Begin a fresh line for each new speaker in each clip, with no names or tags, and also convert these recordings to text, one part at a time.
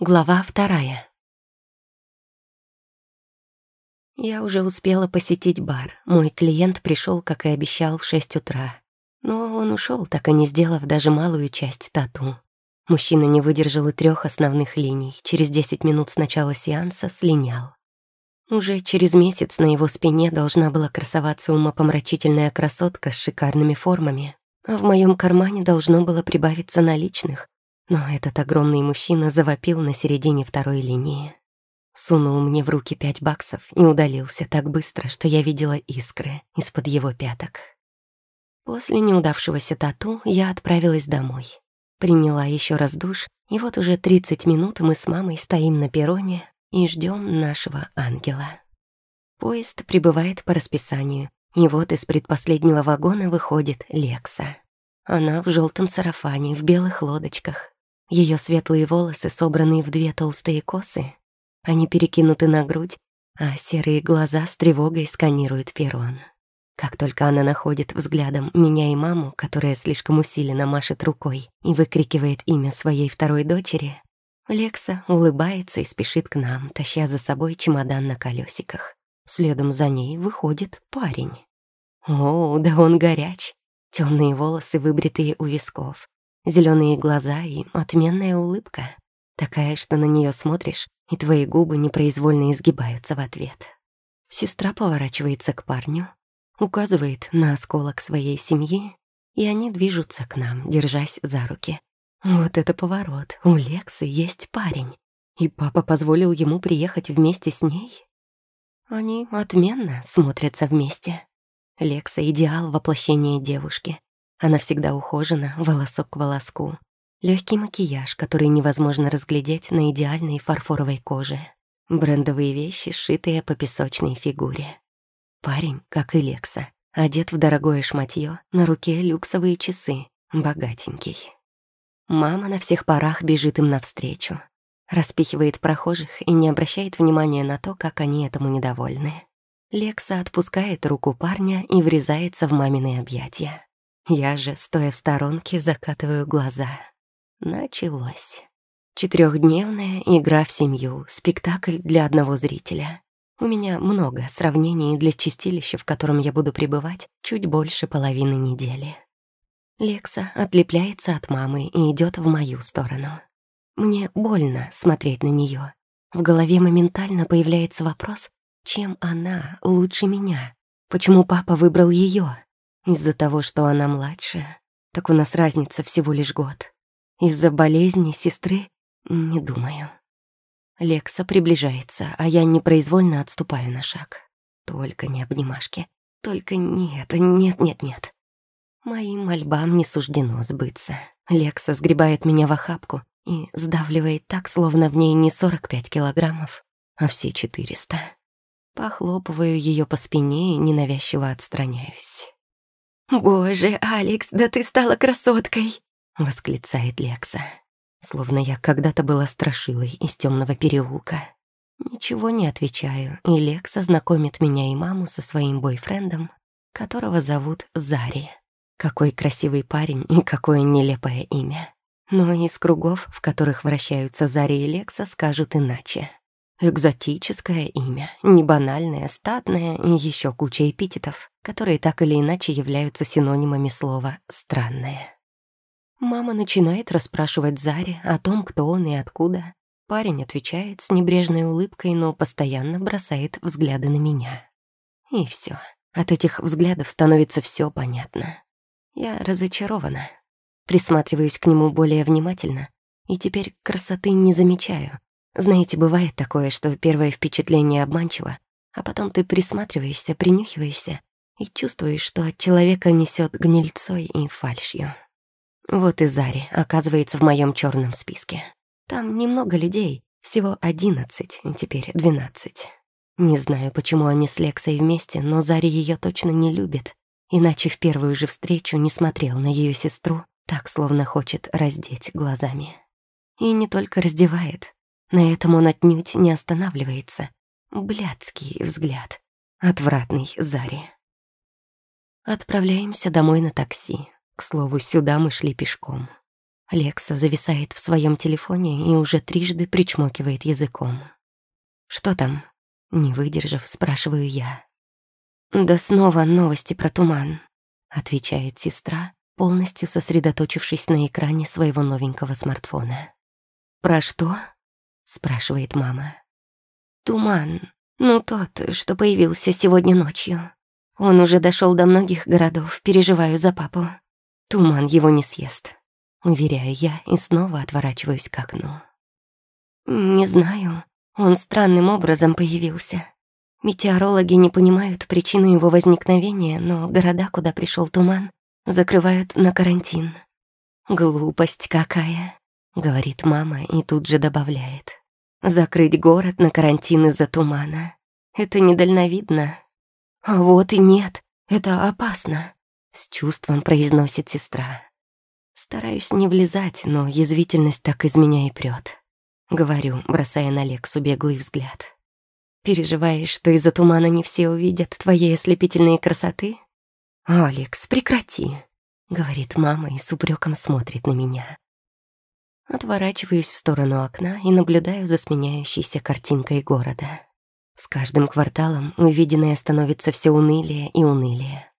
Глава вторая. Я уже успела посетить бар. Мой клиент пришел, как и обещал, в шесть утра. Но он ушел, так и не сделав даже малую часть тату. Мужчина не выдержал и трех основных линий. Через десять минут с начала сеанса слинял. Уже через месяц на его спине должна была красоваться умопомрачительная красотка с шикарными формами, а в моем кармане должно было прибавиться наличных, но этот огромный мужчина завопил на середине второй линии. Сунул мне в руки пять баксов и удалился так быстро, что я видела искры из-под его пяток. После неудавшегося тату я отправилась домой. Приняла еще раз душ, и вот уже 30 минут мы с мамой стоим на перроне и ждем нашего ангела. Поезд прибывает по расписанию, и вот из предпоследнего вагона выходит Лекса. Она в желтом сарафане, в белых лодочках, ее светлые волосы, собранные в две толстые косы, они перекинуты на грудь, а серые глаза с тревогой сканируют перрон. Как только она находит взглядом меня и маму, которая слишком усиленно машет рукой и выкрикивает имя своей второй дочери, Лекса улыбается и спешит к нам, таща за собой чемодан на колесиках. Следом за ней выходит парень. О, да он горяч. Темные волосы, выбритые у висков, зеленые глаза и отменная улыбка. Такая, что на нее смотришь, и твои губы непроизвольно изгибаются в ответ. Сестра поворачивается к парню, указывает на осколок своей семьи, и они движутся к нам, держась за руки. Вот это поворот. У Лексы есть парень. И папа позволил ему приехать вместе с ней. Они отменно смотрятся вместе. Лекса — идеал воплощения девушки. Она всегда ухожена, волосок к волоску. Легкий макияж, который невозможно разглядеть на идеальной фарфоровой коже. Брендовые вещи, сшитые по песочной фигуре. Парень, как и Лекса, одет в дорогое шматье, на руке люксовые часы, богатенький. Мама на всех парах бежит им навстречу, распихивает прохожих и не обращает внимания на то, как они этому недовольны. Лекса отпускает руку парня и врезается в мамины объятия. Я же, стоя в сторонке, закатываю глаза. Началось. Четырехдневная игра в семью, спектакль для одного зрителя. У меня много сравнений для чистилища, в котором я буду пребывать чуть больше половины недели. Лекса отлепляется от мамы и идет в мою сторону. Мне больно смотреть на нее. В голове моментально появляется вопрос, чем она лучше меня? Почему папа выбрал ее? Из-за того, что она младше, так у нас разница всего лишь год. Из-за болезни сестры не думаю. Лекса приближается, а я непроизвольно отступаю на шаг. Только не обнимашки. Только нет, нет, нет, нет. Моим мольбам не суждено сбыться. Лекса сгребает меня в охапку и сдавливает так, словно в ней не 45 килограммов, а все 400. Похлопываю ее по спине и ненавязчиво отстраняюсь. «Боже, Алекс, да ты стала красоткой!» — восклицает Лекса. Словно я когда-то была страшилой из темного переулка. Ничего не отвечаю, и Лекса знакомит меня и маму со своим бойфрендом, которого зовут Зари. Какой красивый парень и какое нелепое имя. Но из кругов, в которых вращаются Зари и Лекса, скажут иначе. Экзотическое имя, не банальное, статное и еще куча эпитетов, которые так или иначе являются синонимами слова «странное». Мама начинает расспрашивать Заре о том, кто он и откуда. Парень отвечает с небрежной улыбкой, но постоянно бросает взгляды на меня. И все. От этих взглядов становится все понятно. Я разочарована. Присматриваюсь к нему более внимательно, и теперь красоты не замечаю, знаете, бывает такое, что первое впечатление обманчиво, а потом ты присматриваешься, принюхиваешься и чувствуешь, что от человека несет гнильцой и фальшью. Вот и Зари оказывается в моем черном списке. Там немного людей, всего одиннадцать, теперь двенадцать. Не знаю, почему они с Лексой вместе, но Зари ее точно не любит, иначе в первую же встречу не смотрел на ее сестру, так словно хочет раздеть глазами. И не только раздевает, на этом он отнюдь не останавливается. Блядский взгляд. Отвратный Зари. Отправляемся домой на такси. К слову, сюда мы шли пешком. Лекса зависает в своем телефоне и уже трижды причмокивает языком. «Что там?» Не выдержав, спрашиваю я. «Да снова новости про туман», — отвечает сестра, полностью сосредоточившись на экране своего новенького смартфона. «Про что?» — спрашивает мама. «Туман. Ну, тот, что появился сегодня ночью. Он уже дошел до многих городов, переживаю за папу. Туман его не съест», — уверяю я и снова отворачиваюсь к окну. «Не знаю. Он странным образом появился. Метеорологи не понимают причину его возникновения, но города, куда пришел туман, закрывают на карантин. «Глупость какая», — говорит мама и тут же добавляет. «Закрыть город на карантин из-за тумана. Это недальновидно». «А вот и нет, это опасно», — с чувством произносит сестра. Стараюсь не влезать, но язвительность так из меня и прёт. Говорю, бросая на Лексу беглый взгляд. Переживаешь, что из-за тумана не все увидят твоей ослепительной красоты? «Алекс, прекрати», — говорит мама и с упреком смотрит на меня. Отворачиваюсь в сторону окна и наблюдаю за сменяющейся картинкой города. С каждым кварталом увиденное становится все унылее и унылее.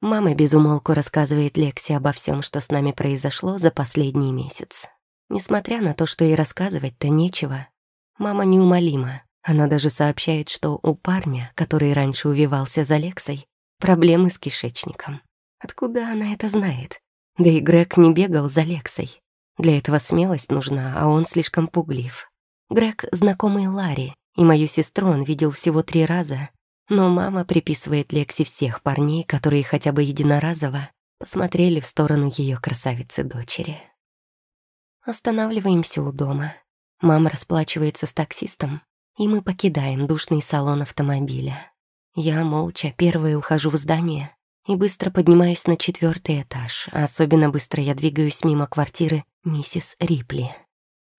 Мама безумолку рассказывает Лексе обо всем, что с нами произошло за последний месяц. Несмотря на то, что ей рассказывать-то нечего, мама неумолима. Она даже сообщает, что у парня, который раньше увивался за Лексой, проблемы с кишечником. Откуда она это знает? Да и Грег не бегал за Лексой. Для этого смелость нужна, а он слишком пуглив. Грег — знакомый Ларри, и мою сестру он видел всего три раза, но мама приписывает Лексе всех парней, которые хотя бы единоразово посмотрели в сторону ее красавицы-дочери. Останавливаемся у дома. Мама расплачивается с таксистом, и мы покидаем душный салон автомобиля. Я молча первая ухожу в здание и быстро поднимаюсь на четвертый этаж, особенно быстро я двигаюсь мимо квартиры миссис Рипли.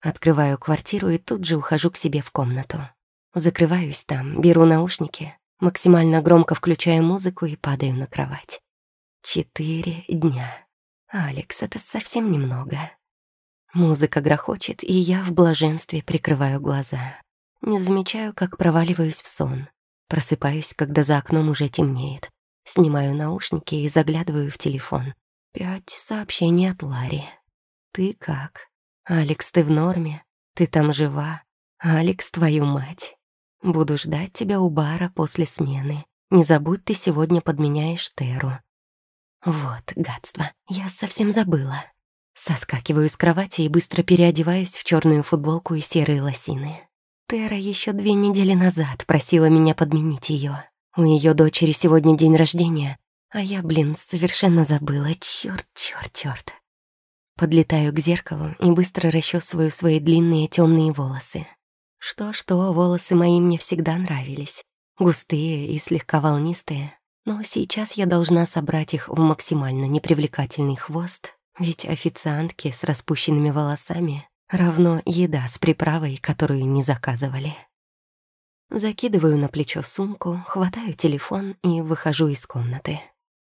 Открываю квартиру и тут же ухожу к себе в комнату. Закрываюсь там, беру наушники, максимально громко включаю музыку и падаю на кровать. Четыре дня. Алекс, это совсем немного. Музыка грохочет, и я в блаженстве прикрываю глаза. Не замечаю, как проваливаюсь в сон. Просыпаюсь, когда за окном уже темнеет. Снимаю наушники и заглядываю в телефон. Пять сообщений от Ларри. «Ты как? Алекс, ты в норме? Ты там жива? Алекс, твою мать. Буду ждать тебя у бара после смены. Не забудь, ты сегодня подменяешь Теру». Вот, гадство, я совсем забыла. Соскакиваю с кровати и быстро переодеваюсь в черную футболку и серые лосины. Тера еще две недели назад просила меня подменить ее. У ее дочери сегодня день рождения, а я, блин, совершенно забыла. Черт, черт, черт. Подлетаю к зеркалу и быстро расчесываю свои длинные темные волосы. Что-что, волосы мои мне всегда нравились. Густые и слегка волнистые. Но сейчас я должна собрать их в максимально непривлекательный хвост ведь официантки с распущенными волосами равно еда с приправой, которую не заказывали. Закидываю на плечо сумку, хватаю телефон и выхожу из комнаты.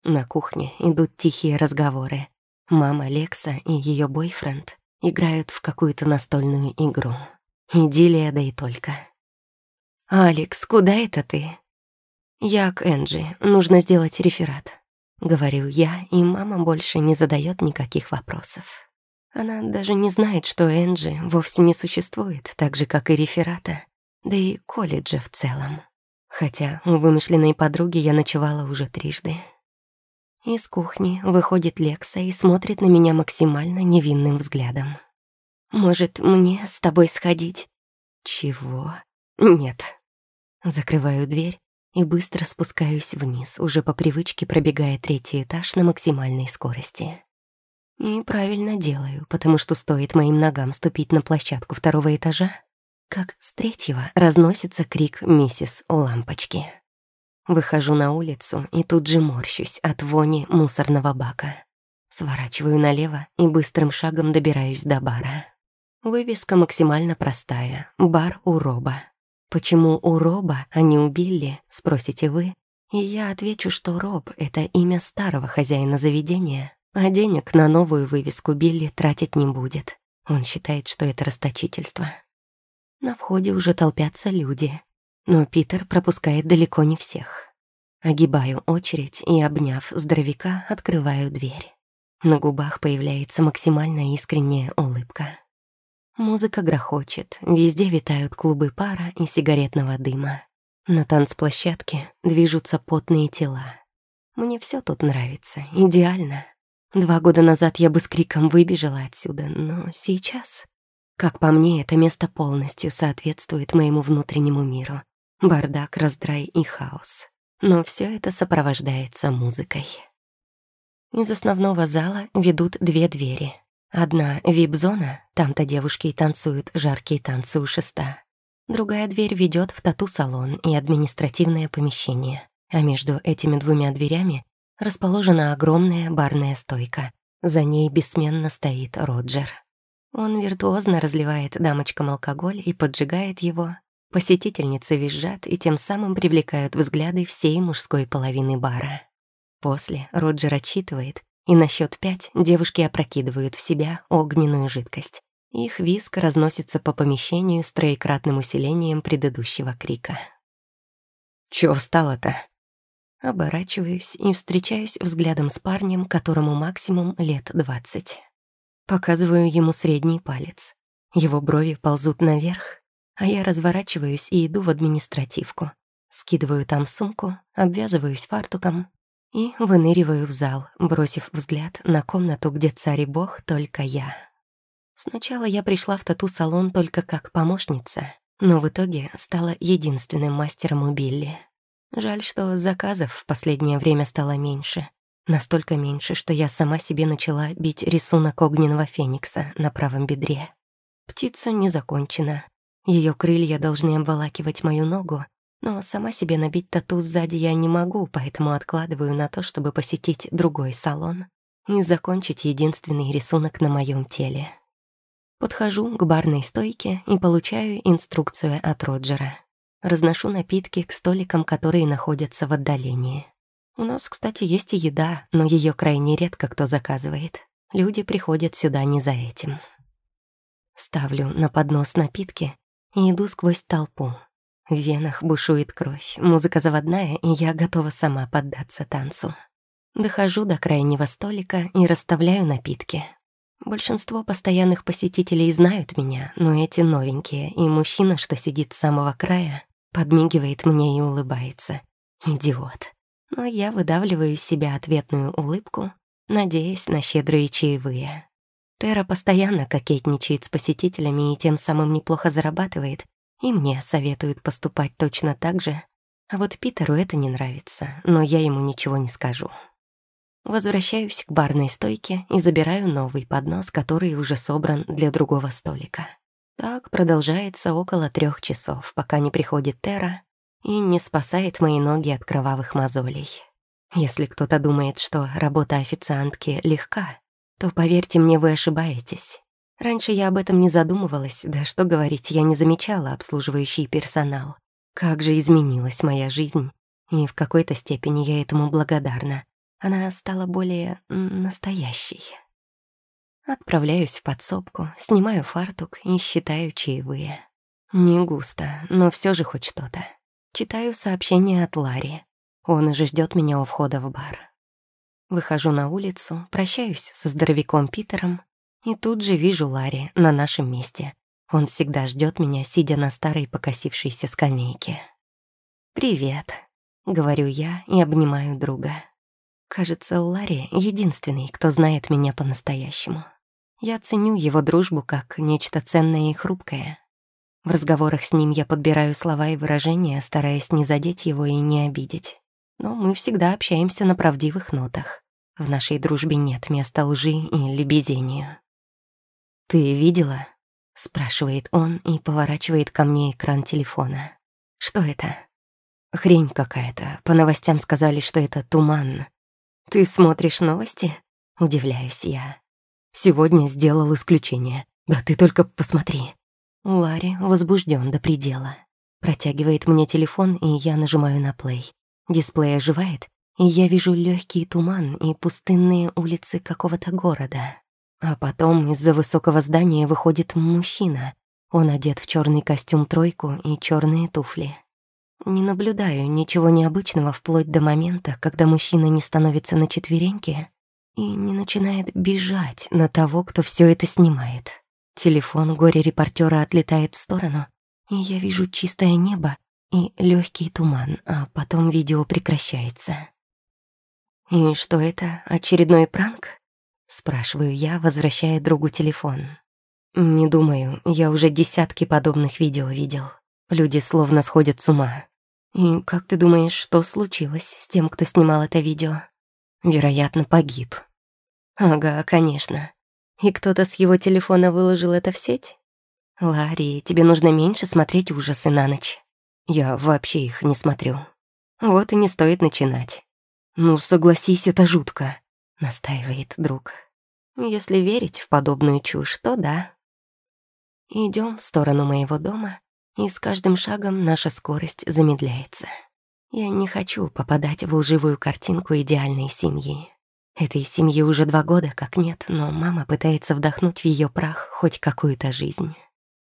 На кухне идут тихие разговоры. Мама Лекса и ее бойфренд играют в какую-то настольную игру. Идиллия да и только. «Алекс, куда это ты?» «Я к Энджи. Нужно сделать реферат». — говорю я, и мама больше не задает никаких вопросов. Она даже не знает, что Энджи вовсе не существует, так же, как и реферата, да и колледжа в целом. Хотя у вымышленной подруги я ночевала уже трижды. Из кухни выходит Лекса и смотрит на меня максимально невинным взглядом. «Может, мне с тобой сходить?» «Чего?» «Нет». Закрываю дверь и быстро спускаюсь вниз, уже по привычке пробегая третий этаж на максимальной скорости. И правильно делаю, потому что стоит моим ногам ступить на площадку второго этажа, как с третьего разносится крик миссис Лампочки. Выхожу на улицу и тут же морщусь от вони мусорного бака. Сворачиваю налево и быстрым шагом добираюсь до бара. Вывеска максимально простая — бар у Роба. Почему у Роба, а не у спросите вы? И я отвечу, что Роб — это имя старого хозяина заведения, А денег на новую вывеску Билли тратить не будет. Он считает, что это расточительство. На входе уже толпятся люди, но Питер пропускает далеко не всех. Огибаю очередь и, обняв здоровяка, открываю дверь. На губах появляется максимально искренняя улыбка. Музыка грохочет, везде витают клубы пара и сигаретного дыма. На танцплощадке движутся потные тела. Мне все тут нравится, идеально. Два года назад я бы с криком выбежала отсюда, но сейчас... Как по мне, это место полностью соответствует моему внутреннему миру. Бардак, раздрай и хаос. Но все это сопровождается музыкой. Из основного зала ведут две двери. Одна — вип-зона, там-то девушки и танцуют жаркие танцы у шеста. Другая дверь ведет в тату-салон и административное помещение. А между этими двумя дверями расположена огромная барная стойка. За ней бессменно стоит Роджер. Он виртуозно разливает дамочкам алкоголь и поджигает его. Посетительницы визжат и тем самым привлекают взгляды всей мужской половины бара. После Роджер отчитывает, и на счет пять девушки опрокидывают в себя огненную жидкость. Их виск разносится по помещению с троекратным усилением предыдущего крика. «Чё встала-то?» Оборачиваюсь и встречаюсь взглядом с парнем, которому максимум лет двадцать. Показываю ему средний палец. Его брови ползут наверх, а я разворачиваюсь и иду в административку. Скидываю там сумку, обвязываюсь фартуком и выныриваю в зал, бросив взгляд на комнату, где царь и бог только я. Сначала я пришла в тату-салон только как помощница, но в итоге стала единственным мастером у Билли. Жаль, что заказов в последнее время стало меньше. Настолько меньше, что я сама себе начала бить рисунок огненного феникса на правом бедре. Птица не закончена. Ее крылья должны обволакивать мою ногу, но сама себе набить тату сзади я не могу, поэтому откладываю на то, чтобы посетить другой салон и закончить единственный рисунок на моем теле. Подхожу к барной стойке и получаю инструкцию от Роджера. Разношу напитки к столикам, которые находятся в отдалении. У нас, кстати, есть и еда, но ее крайне редко кто заказывает. Люди приходят сюда не за этим. Ставлю на поднос напитки и иду сквозь толпу. В венах бушует кровь, музыка заводная, и я готова сама поддаться танцу. Дохожу до крайнего столика и расставляю напитки. Большинство постоянных посетителей знают меня, но эти новенькие, и мужчина, что сидит с самого края, подмигивает мне и улыбается. Идиот но я выдавливаю из себя ответную улыбку, надеясь на щедрые чаевые. Тера постоянно кокетничает с посетителями и тем самым неплохо зарабатывает, и мне советуют поступать точно так же. А вот Питеру это не нравится, но я ему ничего не скажу. Возвращаюсь к барной стойке и забираю новый поднос, который уже собран для другого столика. Так продолжается около трех часов, пока не приходит Тера и не спасает мои ноги от кровавых мозолей. Если кто-то думает, что работа официантки легка, то, поверьте мне, вы ошибаетесь. Раньше я об этом не задумывалась, да что говорить, я не замечала обслуживающий персонал. Как же изменилась моя жизнь, и в какой-то степени я этому благодарна. Она стала более настоящей. Отправляюсь в подсобку, снимаю фартук и считаю чаевые. Не густо, но все же хоть что-то. Читаю сообщение от Ларри. Он уже ждет меня у входа в бар. Выхожу на улицу, прощаюсь со здоровяком Питером и тут же вижу Ларри на нашем месте. Он всегда ждет меня, сидя на старой покосившейся скамейке. «Привет», — говорю я и обнимаю друга. Кажется, Ларри — единственный, кто знает меня по-настоящему. Я ценю его дружбу как нечто ценное и хрупкое. В разговорах с ним я подбираю слова и выражения, стараясь не задеть его и не обидеть. Но мы всегда общаемся на правдивых нотах. В нашей дружбе нет места лжи и лебезению. «Ты видела?» — спрашивает он и поворачивает ко мне экран телефона. «Что это?» «Хрень какая-то. По новостям сказали, что это туман. Ты смотришь новости?» — удивляюсь я. «Сегодня сделал исключение. Да ты только посмотри. Ларри возбужден до предела. Протягивает мне телефон, и я нажимаю на плей. Дисплей оживает, и я вижу легкий туман и пустынные улицы какого-то города. А потом из-за высокого здания выходит мужчина. Он одет в черный костюм-тройку и черные туфли. Не наблюдаю ничего необычного вплоть до момента, когда мужчина не становится на четвереньки и не начинает бежать на того, кто все это снимает. Телефон горе-репортера отлетает в сторону, и я вижу чистое небо и легкий туман, а потом видео прекращается. «И что это, очередной пранк?» — спрашиваю я, возвращая другу телефон. «Не думаю, я уже десятки подобных видео видел. Люди словно сходят с ума. И как ты думаешь, что случилось с тем, кто снимал это видео? Вероятно, погиб. Ага, конечно. И кто-то с его телефона выложил это в сеть? Ларри, тебе нужно меньше смотреть ужасы на ночь. Я вообще их не смотрю. Вот и не стоит начинать. Ну, согласись, это жутко, настаивает друг. Если верить в подобную чушь, то да. Идем в сторону моего дома, и с каждым шагом наша скорость замедляется. Я не хочу попадать в лживую картинку идеальной семьи. Этой семьи уже два года как нет, но мама пытается вдохнуть в ее прах хоть какую-то жизнь.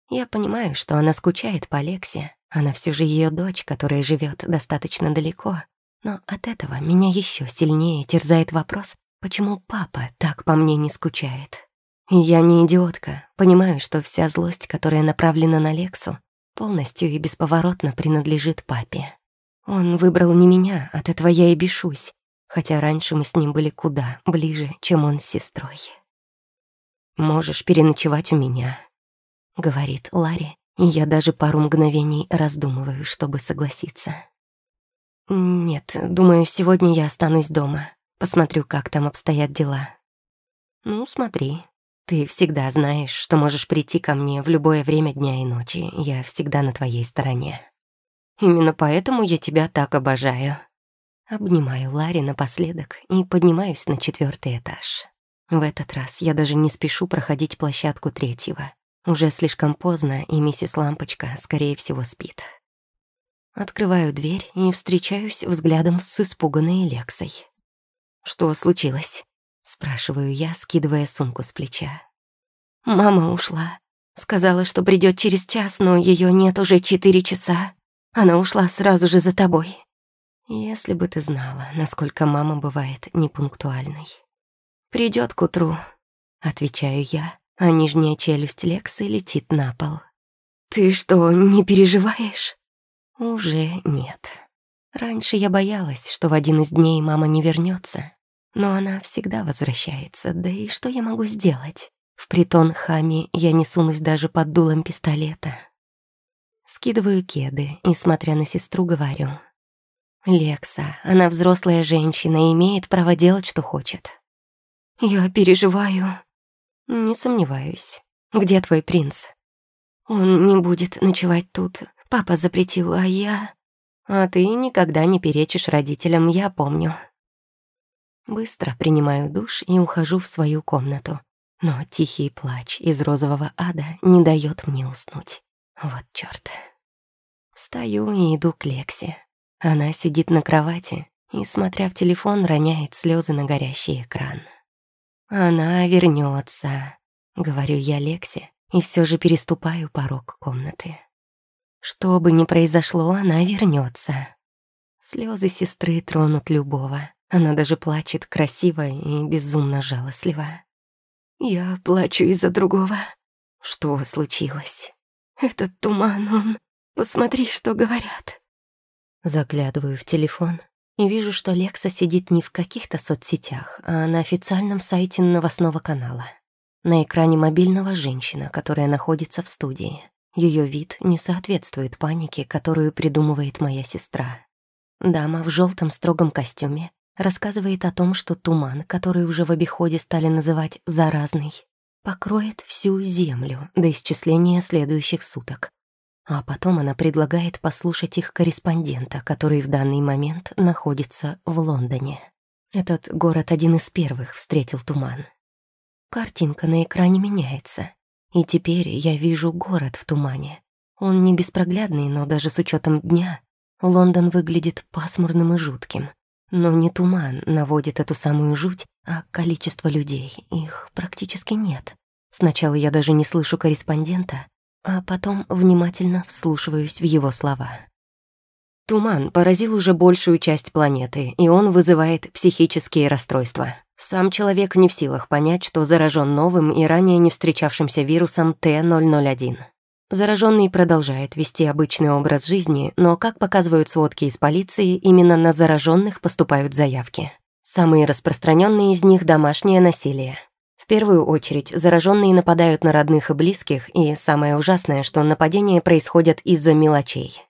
Я понимаю, что она скучает по Лексе, она все же ее дочь, которая живет достаточно далеко, но от этого меня еще сильнее терзает вопрос, почему папа так по мне не скучает. я не идиотка, понимаю, что вся злость, которая направлена на Лексу, полностью и бесповоротно принадлежит папе. Он выбрал не меня, от этого я и бешусь, хотя раньше мы с ним были куда ближе, чем он с сестрой. «Можешь переночевать у меня», — говорит Ларри, и я даже пару мгновений раздумываю, чтобы согласиться. «Нет, думаю, сегодня я останусь дома. Посмотрю, как там обстоят дела». «Ну, смотри. Ты всегда знаешь, что можешь прийти ко мне в любое время дня и ночи. Я всегда на твоей стороне. Именно поэтому я тебя так обожаю». Обнимаю Ларри напоследок и поднимаюсь на четвертый этаж. В этот раз я даже не спешу проходить площадку третьего. Уже слишком поздно, и миссис Лампочка, скорее всего, спит. Открываю дверь и встречаюсь взглядом с испуганной Лексой. «Что случилось?» — спрашиваю я, скидывая сумку с плеча. «Мама ушла. Сказала, что придет через час, но ее нет уже четыре часа. Она ушла сразу же за тобой. Если бы ты знала, насколько мама бывает непунктуальной. Придет к утру, отвечаю я, а нижняя челюсть Лексы летит на пол. Ты что, не переживаешь? Уже нет. Раньше я боялась, что в один из дней мама не вернется, но она всегда возвращается, да и что я могу сделать? В притон Хами я не сунусь даже под дулом пистолета. Скидываю кеды и, смотря на сестру, говорю — Лекса, она взрослая женщина и имеет право делать, что хочет. Я переживаю. Не сомневаюсь. Где твой принц? Он не будет ночевать тут. Папа запретил, а я... А ты никогда не перечишь родителям, я помню. Быстро принимаю душ и ухожу в свою комнату. Но тихий плач из розового ада не дает мне уснуть. Вот чёрт. Встаю и иду к Лексе. Она сидит на кровати и, смотря в телефон, роняет слезы на горящий экран. «Она вернется, говорю я Лексе, и все же переступаю порог комнаты. Что бы ни произошло, она вернется. Слезы сестры тронут любого. Она даже плачет красиво и безумно жалостливо. Я плачу из-за другого. Что случилось? Этот туман, он... Посмотри, что говорят. Заглядываю в телефон и вижу, что Лекса сидит не в каких-то соцсетях, а на официальном сайте новостного канала. На экране мобильного женщина, которая находится в студии. Ее вид не соответствует панике, которую придумывает моя сестра. Дама в желтом строгом костюме рассказывает о том, что туман, который уже в обиходе стали называть «заразный», покроет всю Землю до исчисления следующих суток, а потом она предлагает послушать их корреспондента, который в данный момент находится в Лондоне. Этот город один из первых встретил туман. Картинка на экране меняется, и теперь я вижу город в тумане. Он не беспроглядный, но даже с учетом дня Лондон выглядит пасмурным и жутким. Но не туман наводит эту самую жуть, а количество людей. Их практически нет. Сначала я даже не слышу корреспондента, а потом внимательно вслушиваюсь в его слова. Туман поразил уже большую часть планеты, и он вызывает психические расстройства. Сам человек не в силах понять, что заражен новым и ранее не встречавшимся вирусом Т-001. Зараженный продолжает вести обычный образ жизни, но, как показывают сводки из полиции, именно на зараженных поступают заявки. Самые распространенные из них — домашнее насилие. В первую очередь, зараженные нападают на родных и близких, и самое ужасное, что нападения происходят из-за мелочей.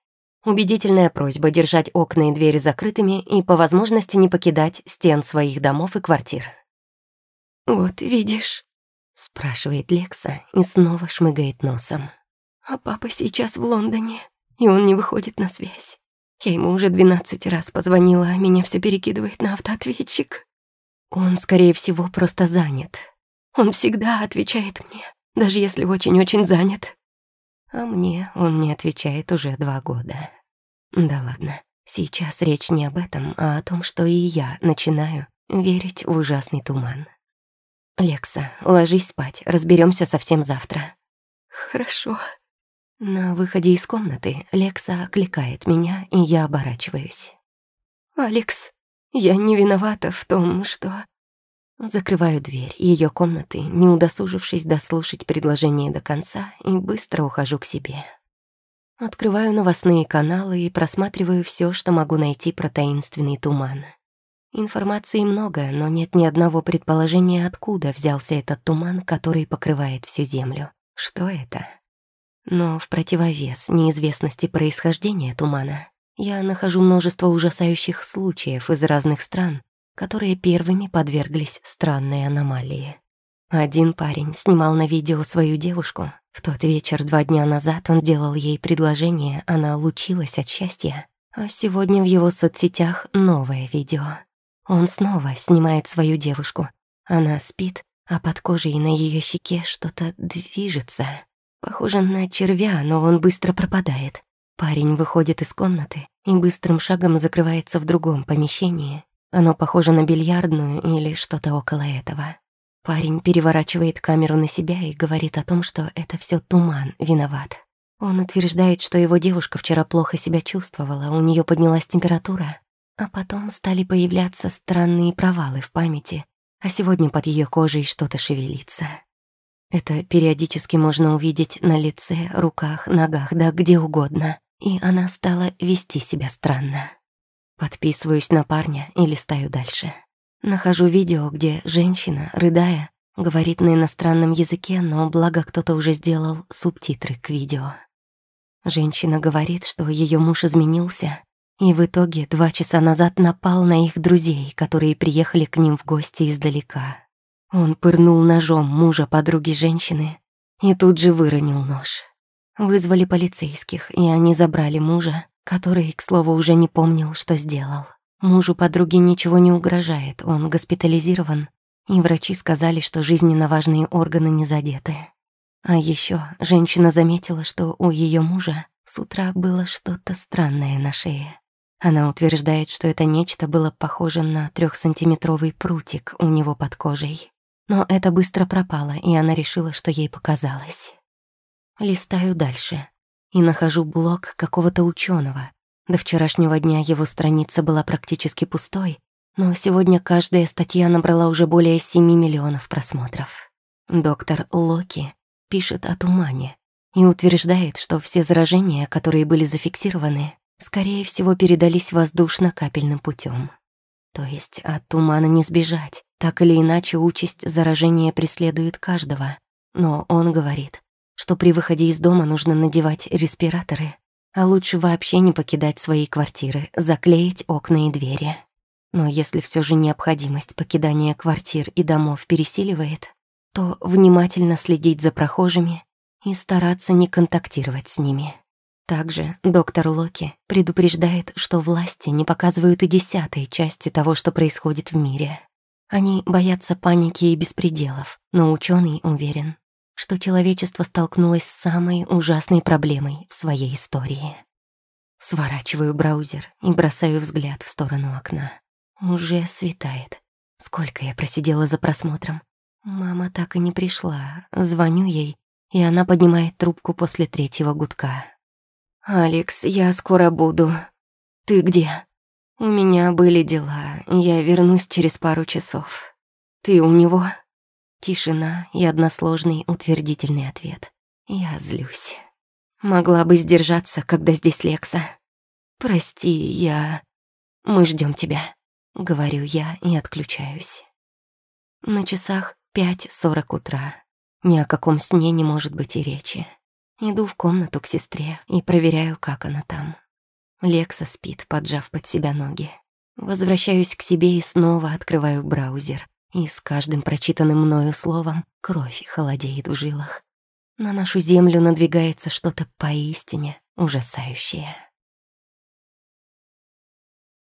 Убедительная просьба держать окна и двери закрытыми и по возможности не покидать стен своих домов и квартир. «Вот видишь», — спрашивает Лекса и снова шмыгает носом. «А папа сейчас в Лондоне, и он не выходит на связь. Я ему уже двенадцать раз позвонила, а меня все перекидывает на автоответчик. Он, скорее всего, просто занят. Он всегда отвечает мне, даже если очень-очень занят. А мне он не отвечает уже два года. Да ладно, сейчас речь не об этом, а о том, что и я начинаю верить в ужасный туман. «Лекса, ложись спать, разберемся совсем завтра». «Хорошо». На выходе из комнаты Лекса окликает меня, и я оборачиваюсь. «Алекс, я не виновата в том, что...» Закрываю дверь ее комнаты, не удосужившись дослушать предложение до конца, и быстро ухожу к себе. Открываю новостные каналы и просматриваю все, что могу найти про таинственный туман. Информации много, но нет ни одного предположения, откуда взялся этот туман, который покрывает всю Землю. Что это? Но в противовес неизвестности происхождения тумана я нахожу множество ужасающих случаев из разных стран, которые первыми подверглись странной аномалии. Один парень снимал на видео свою девушку. В тот вечер два дня назад он делал ей предложение, она лучилась от счастья. А сегодня в его соцсетях новое видео. Он снова снимает свою девушку. Она спит, а под кожей на ее щеке что-то движется. Похоже на червя, но он быстро пропадает. Парень выходит из комнаты и быстрым шагом закрывается в другом помещении, оно похоже на бильярдную или что-то около этого. Парень переворачивает камеру на себя и говорит о том, что это все туман виноват. Он утверждает, что его девушка вчера плохо себя чувствовала, у нее поднялась температура, а потом стали появляться странные провалы в памяти, а сегодня под ее кожей что-то шевелится. Это периодически можно увидеть на лице, руках, ногах, да где угодно, и она стала вести себя странно. Подписываюсь на парня и листаю дальше. Нахожу видео, где женщина, рыдая, говорит на иностранном языке, но благо кто-то уже сделал субтитры к видео. Женщина говорит, что ее муж изменился, и в итоге два часа назад напал на их друзей, которые приехали к ним в гости издалека. Он пырнул ножом мужа подруги женщины и тут же выронил нож. Вызвали полицейских, и они забрали мужа, который, к слову, уже не помнил, что сделал. Мужу подруги ничего не угрожает, он госпитализирован, и врачи сказали, что жизненно важные органы не задеты. А еще женщина заметила, что у ее мужа с утра было что-то странное на шее. Она утверждает, что это нечто было похоже на трехсантиметровый прутик у него под кожей. Но это быстро пропало, и она решила, что ей показалось. Листаю дальше и нахожу блог какого-то ученого. До вчерашнего дня его страница была практически пустой, но сегодня каждая статья набрала уже более 7 миллионов просмотров. Доктор Локи пишет о тумане и утверждает, что все заражения, которые были зафиксированы, скорее всего, передались воздушно-капельным путем. То есть от тумана не сбежать, так или иначе участь заражения преследует каждого. Но он говорит, что при выходе из дома нужно надевать респираторы, а лучше вообще не покидать свои квартиры, заклеить окна и двери. Но если все же необходимость покидания квартир и домов пересиливает, то внимательно следить за прохожими и стараться не контактировать с ними. Также доктор Локи предупреждает, что власти не показывают и десятой части того, что происходит в мире. Они боятся паники и беспределов, но ученый уверен, что человечество столкнулось с самой ужасной проблемой в своей истории. Сворачиваю браузер и бросаю взгляд в сторону окна. Уже светает. Сколько я просидела за просмотром. Мама так и не пришла. Звоню ей, и она поднимает трубку после третьего гудка. «Алекс, я скоро буду. Ты где?» «У меня были дела. Я вернусь через пару часов. Ты у него?» Тишина и односложный утвердительный ответ. Я злюсь. Могла бы сдержаться, когда здесь Лекса. «Прости, я...» «Мы ждем тебя», — говорю я и отключаюсь. На часах пять сорок утра. Ни о каком сне не может быть и речи. Иду в комнату к сестре и проверяю, как она там. Лекса спит, поджав под себя ноги. Возвращаюсь к себе и снова открываю браузер. И с каждым прочитанным мною словом кровь холодеет в жилах. На нашу землю надвигается что-то поистине ужасающее.